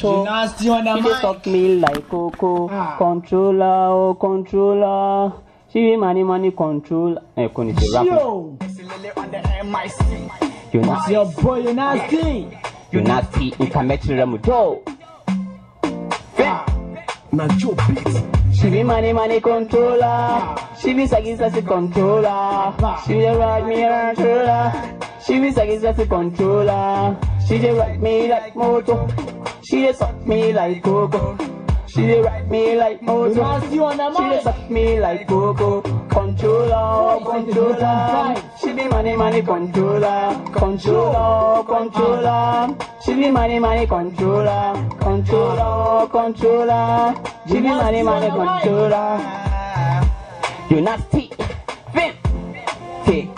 You nasty on the She mic. suck me like coco. Ah. Controller, oh controller. She be money money controller. Eh, kò ní ṣe rap. Yo, You nasty, your boy, you nasty. you nasty. Nka mẹ́tìrẹ́ mu tó. Ah, na Joe Beats. She be money money controller. She be saggy sassy controller. She dey ride me around controller. She be saggy sassy controller. She dey ride me like motor. She dey suck me like coco. She dey ride me like you motor. nasty on the She dey suck me like coco. Controller, controller. She be money money controller. Controller, controller. She be money money controller. Controller, controller. She be money money controller. You nasty. Fin. Hey.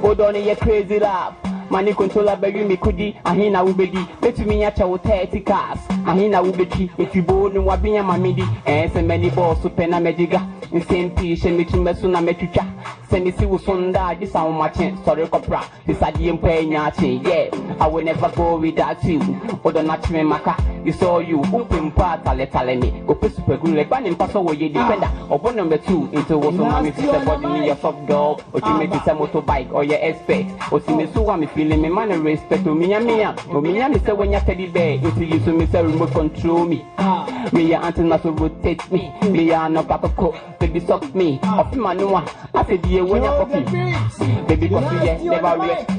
Hold on your crazy laugh. mane kontola bɛwi mekodi ahe na wobɛdi mɛtumi akyɛ wo tɛɛti cars ahe na wobɛtwi ɛtwiboo ne wabenya ma medi ɛɛ sɛ m'ani bɔɔso pɛ na mɛgye ga nsɛm pii hyɛ mekyi mɛso na mɛtwitwa sɛ mesi wo so ndaa gye sa womakye sɔre kɔpra bisadeɛ mpa anya akye yɛ I will never go without you. Ɔdɔ na kyerɛ maka you saw you. Wompɛ mpo a taletale me. Kɔpɛ supergru lɛba ne mpa sɛ wɔyɛ dependa ɔbɔ nɔmba two nti wo so ma me fi sɛ bɔde ne yɛ soft dog. Ɔtumi fi sɛ motorbike ɔyɛ expert ɔsi me so wa me fi feeling me man respect to me and me oh me and me say when you teddy bear it's you so me say remote control me ah me your antenna so rotate me me your no papako baby suck me off my no one I say the when you fuck me baby cause you yeah never rest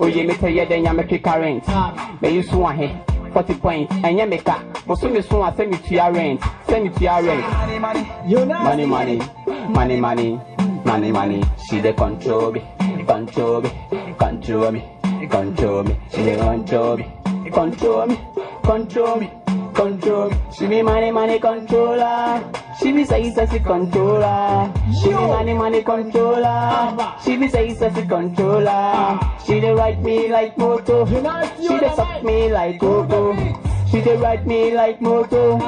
oh yeah me tell you then you make current me you so ahead forty points ẹ̀yẹ́ mi ka mo sún mi sún wa sẹ́mi tuya rent sẹ́mi tuya rent money money money money money money she dey control me control me control me. Control me she dey control me. Control me control me control me. She be money money controller. She be say sassy controller. She be money money controller. She be say sassy controller. She dey ride me like nasty she dey the suck me like coco she dey ride me like moto.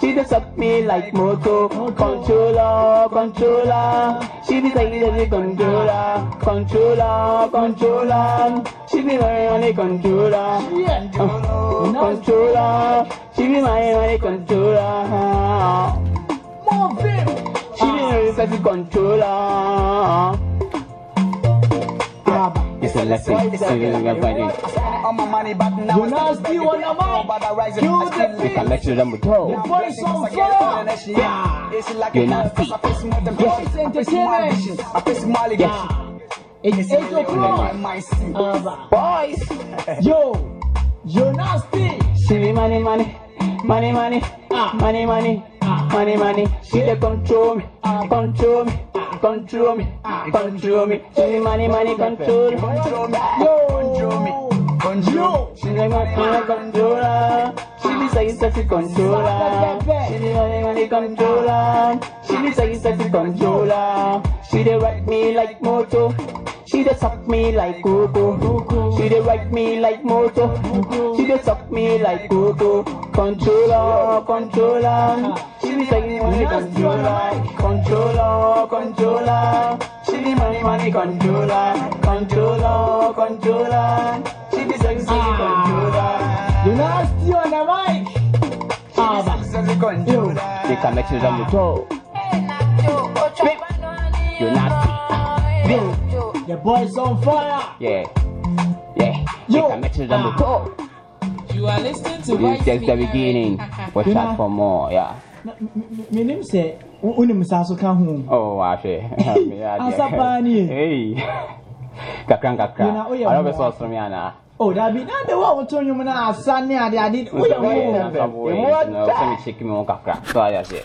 she dey suck me like moto. controller controller. She be like the controller controller controller. She be my money controller. Uh, controller. She be my money controller. Move she be my sexy controller it's a lesson. It's a lesson. All my money back now. You nasty on the mic. You the we can beats. lecture them with all The voice on fire. Ah, You're nasty. Voice entertainment. yes. It's 8 o'clock. Boys. Yo, you're nasty. She be money, money, money, money, Ah. money, money, money, money. She dey control me, control me, control me, control me. She money, money, control me. Yo, yo. She dey money, money, controller. She be say sexy controller. She be money, money, controller. She be say sexy controller. She dey ride me like motor. She dey suck me like coco. She dey ride me like motor. She dey suck me like coco. Controller, controller. She be saying money controller, controller, controller. She be money, money controller, controller, controller. She be saying controller. You nasty on the mic. Ah, yo. They can make you them toe. You nasty. The boys on fire. Yeah, yeah. They Yo. can make you them toe. You are listening to It's Voice just the beginning. Watch out for more. Yeah. menim sɛ wonim saa so ka ho asa paa nie kakra nkakra bɛ sɛ ɔsoro me anaa Oh, dabi na de wa wotu nyum na asa ne ade ade wo ye mu. Mo ta. Mo ta mi cheki mo kakra. So ya se.